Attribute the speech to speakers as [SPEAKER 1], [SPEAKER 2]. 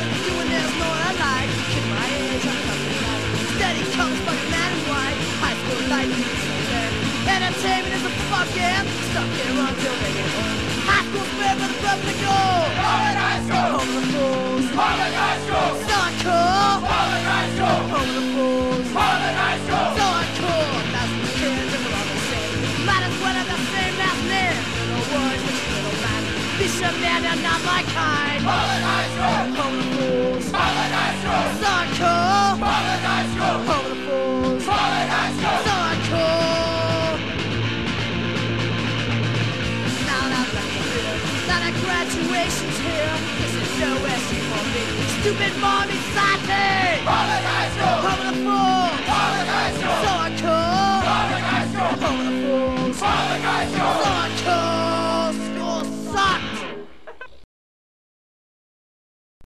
[SPEAKER 1] nothing and there's no other. Kid my age, I'm coming out. Steady comes by man in white. High school life is something. Entertainment is a fucking stuck here until they get home. High school spirit for the public goal. Public high school. Home the fools. Public high school. So cool. Public high school. Home the fools. Public high school. So cool. That's the kids and we're all the same. Might as well have the same last name. Little words, little man. This man and not my kind. That graduation's here, this is no SC for me. Stupid mommy society. Public high school. Home of the fools. Public high school. So cool. Public high school. Home of the fools. Public high school.